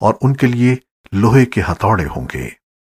اور ان کے لیے لوہے کے ہتھوڑے ہوں گے۔